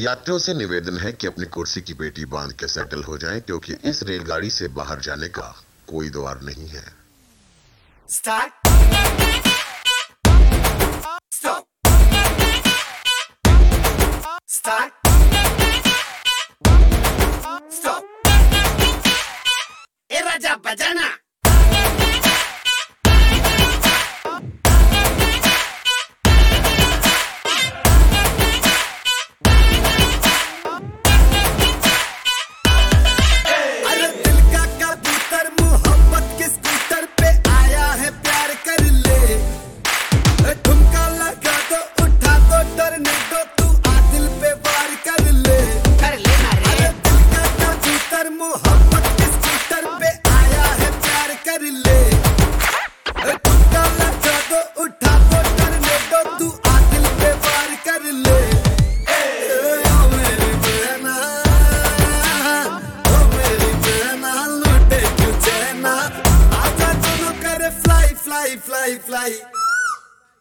यात्रियों से निवेदन है कि अपनी कुर्सी की पेटी बाँध के सेटल हो जाएँ, क्योंकि इस रेलगाड़ी से बाहर जाने का कोई द्वार नहीं है Start. Stop. Stop. play.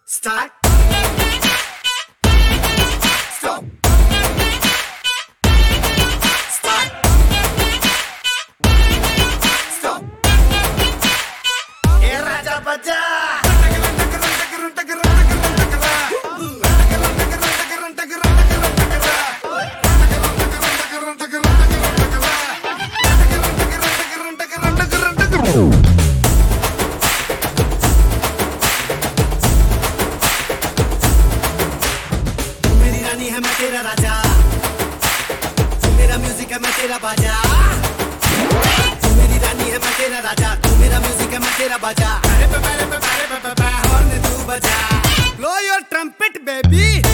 Start. Stop. Start. Stop. Hey, Raja Baja. Oh. तेरा राजा तू मेरा म्यूज़िक है मैं तेरा बाजा तू मेरी रानी है मैं तेरा राजा तू मेरा म्यूज़िक है मैं तेरा बाजा हॉर्न तू बजा blow your trumpet baby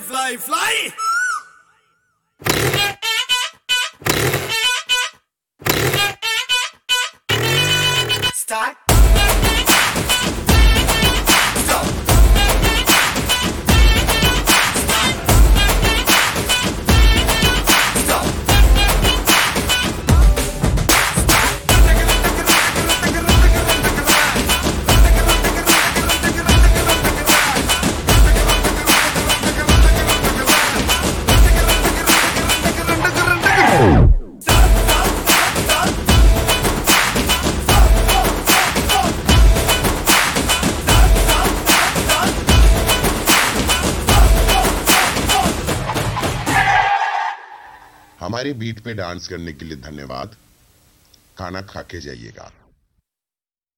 fly, fly! Start. हमारी बीट पे डांस करने के लिए धन्यवाद। खाना खा के जाइएगा।